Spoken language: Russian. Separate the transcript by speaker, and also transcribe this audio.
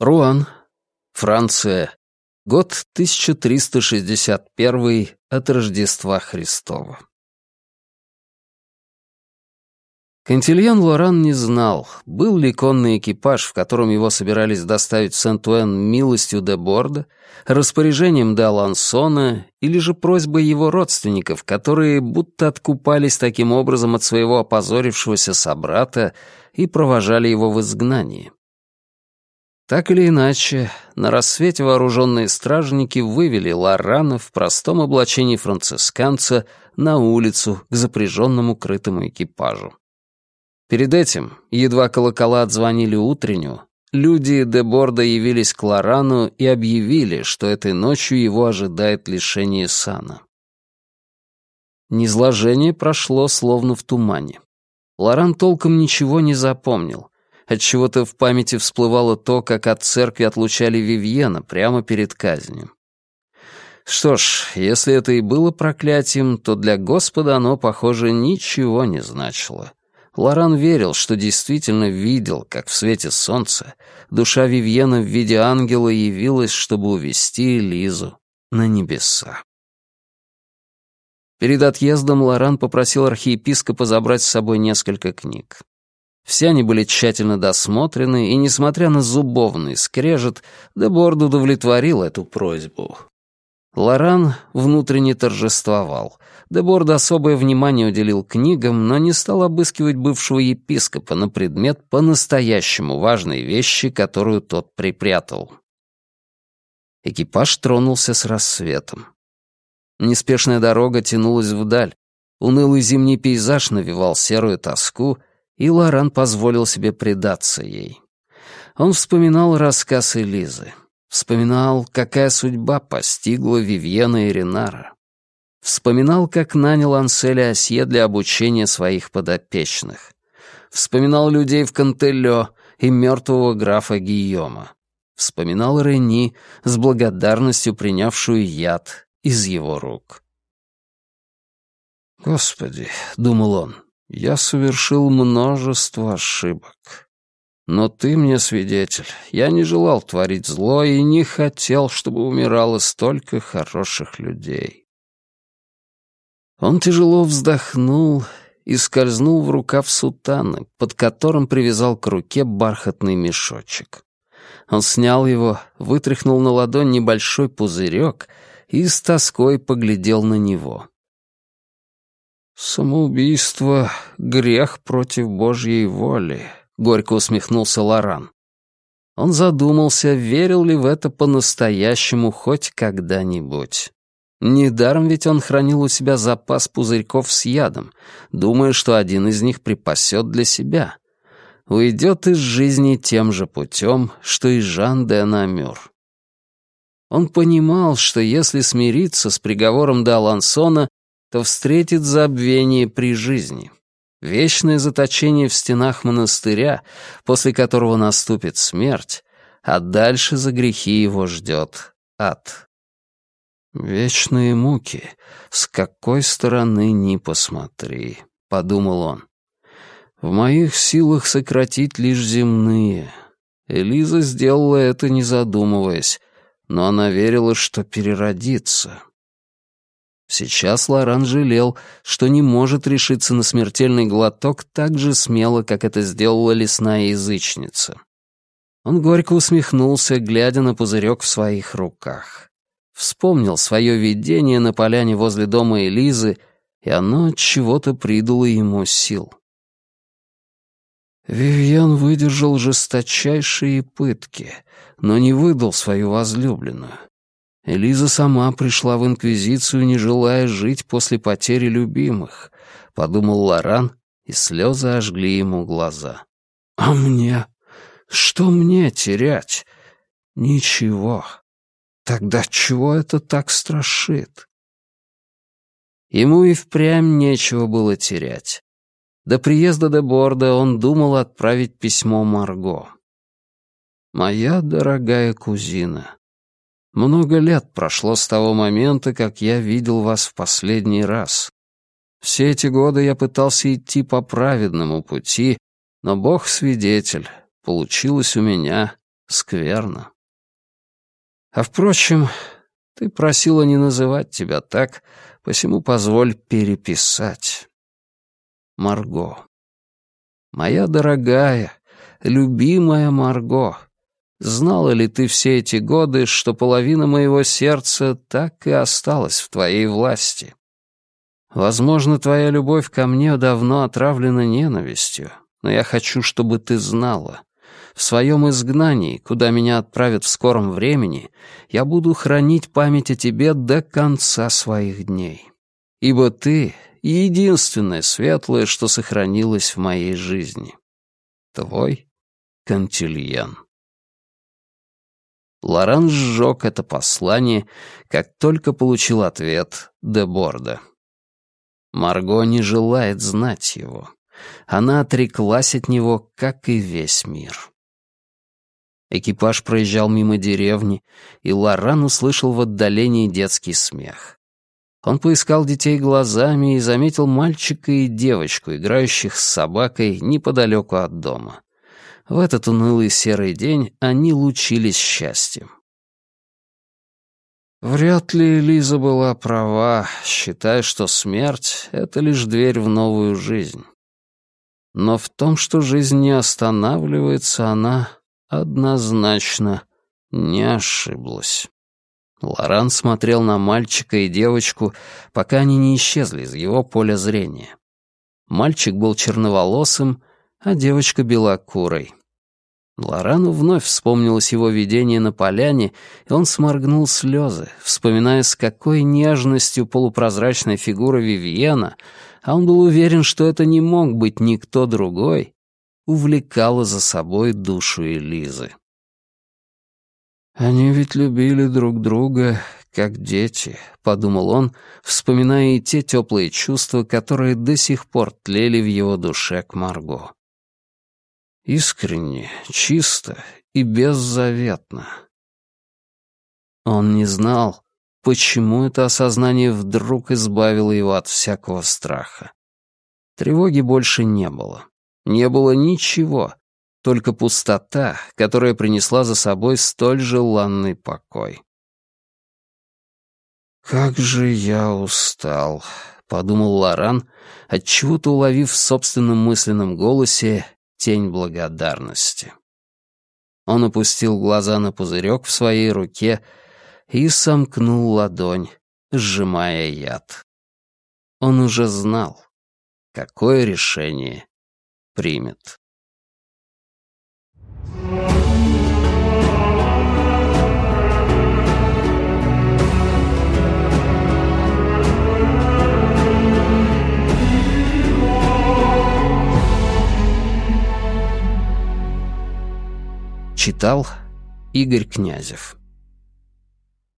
Speaker 1: Руан, Франция. Год 1361 от Рождества Христова. Кантильян Лоран не знал, был ли конный экипаж, в котором его собирались доставить в Сент-Уэн милостью де Борда, распоряжением де Алансона или же просьбой его родственников, которые будто откупались таким образом от своего опозорившегося собрата и провожали его в изгнание. Так или иначе, на рассвете вооруженные стражники вывели Лорана в простом облачении францисканца на улицу к запряженному крытому экипажу. Перед этим, едва колокола отзвонили утреннюю, люди де Борда явились к Лорану и объявили, что этой ночью его ожидает лишение сана. Низложение прошло словно в тумане. Лоран толком ничего не запомнил. Отчего-то в памяти всплывало то, как от церкви отлучали Вивьена прямо перед казнью. Что ж, если это и было проклятием, то для Господа оно, похоже, ничего не значило. Лоран верил, что действительно видел, как в свете солнца душа Вивьена в виде ангела явилась, чтобы увести Лизу на небеса. Перед отъездом Лоран попросил архиепископа забрать с собой несколько книг. Все они были тщательно досмотрены, и, несмотря на зубовный скрежет, Деборд удовлетворил эту просьбу. Лоран внутренне торжествовал. Деборд особое внимание уделил книгам, но не стал обыскивать бывшего епископа на предмет по-настоящему важной вещи, которую тот припрятал. Экипаж тронулся с рассветом. Неспешная дорога тянулась вдаль. Унылый зимний пейзаж навевал серую тоску, и Лоран позволил себе предаться ей. Он вспоминал рассказ Элизы. Вспоминал, какая судьба постигла Вивьена и Ренара. Вспоминал, как нанял Анселя Осье для обучения своих подопечных. Вспоминал людей в Кантелё и мертвого графа Гийома. Вспоминал Рени с благодарностью принявшую яд из его рук. «Господи», — думал он, — «я совершил множество ошибок. Но ты мне свидетель. Я не желал творить зло и не хотел, чтобы умирало столько хороших людей. Он тяжело вздохнул и скользнул в рукав сутаны, под которым привязал к руке бархатный мешочек. Он снял его, вытряхнул на ладонь небольшой пузырек и с тоской поглядел на него. «Самоубийство — грех против Божьей воли», — горько усмехнулся Лоран. Он задумался, верил ли в это по-настоящему хоть когда-нибудь. Недаром ведь он хранил у себя запас пузырьков с ядом, думая, что один из них припасет для себя. Уйдет из жизни тем же путем, что и Жан де Намюр. Он понимал, что если смириться с приговором де Алансона, то встретит забвение при жизни вечное заточение в стенах монастыря, после которого наступит смерть, а дальше за грехи его ждет ад. «Вечные муки, с какой стороны ни посмотри», — подумал он. «В моих силах сократить лишь земные». Элиза сделала это, не задумываясь, но она верила, что переродится. Сейчас Лоран жалел, что не может решиться на смертельный глоток так же смело, как это сделала лесная язычница. Он горько усмехнулся, глядя на пузырек в своих руках. Вспомнил свое видение на поляне возле дома Элизы, и оно от чего-то придало ему сил. Вивьен выдержал жесточайшие пытки, но не выдал свою возлюбленную. Элиза сама пришла в Инквизицию, не желая жить после потери любимых, — подумал Лоран, и слезы ожгли ему глаза. А мне? Что мне терять? Ничего. Тогда чего это так страшит? Ему и впрямь нечего было терять. До приезда де Борда он думал отправить письмо Марго. «Моя дорогая кузина, Много лет прошло с того момента, как я видел вас в последний раз. Все эти годы я пытался идти по праведному пути, но Бог свидетель, получилось у меня скверно. А впрочем, ты просила не называть тебя так, посему позволь переписать. Марго. Моя дорогая, любимая Марго, Знала ли ты все эти годы, что половина моего сердца так и осталась в твоей власти? Возможно, твоя любовь ко мне давно отравлена ненавистью, но я хочу, чтобы ты знала. В своем изгнании, куда меня отправят в скором времени, я буду хранить память о тебе до конца своих дней. Ибо ты — единственное светлое, что сохранилось в моей жизни. Твой Кантильян. Лоран сжег это послание, как только получил ответ Деборда. Марго не желает знать его. Она отреклась от него, как и весь мир. Экипаж проезжал мимо деревни, и Лоран услышал в отдалении детский смех. Он поискал детей глазами и заметил мальчика и девочку, играющих с собакой неподалеку от дома. В этот унылый серый день они лучились счастьем. Вряд ли Лиза была права, считая, что смерть — это лишь дверь в новую жизнь. Но в том, что жизнь не останавливается, она однозначно не ошиблась. Лоран смотрел на мальчика и девочку, пока они не исчезли из его поля зрения. Мальчик был черноволосым, а девочка белокурой. Лорану вновь вспомнилось его видение на поляне, и он сморгнул слезы, вспоминая, с какой нежностью полупрозрачная фигура Вивьена, а он был уверен, что это не мог быть никто другой, увлекала за собой душу Элизы. «Они ведь любили друг друга, как дети», — подумал он, вспоминая и те теплые чувства, которые до сих пор тлели в его душе к Марго. Искренне, чисто и беззаветно. Он не знал, почему это осознание вдруг избавило его от всякого страха. Тревоги больше не было. Не было ничего, только пустота, которая принесла за собой столь желанный покой. «Как же я устал», — подумал Лоран, отчего-то уловив в собственном мысленном голосе тень благодарности. Он опустил глаза на пузырек в своей руке и сомкнул ладонь, сжимая яд. Он уже знал, какое решение примет. Читал Игорь Князев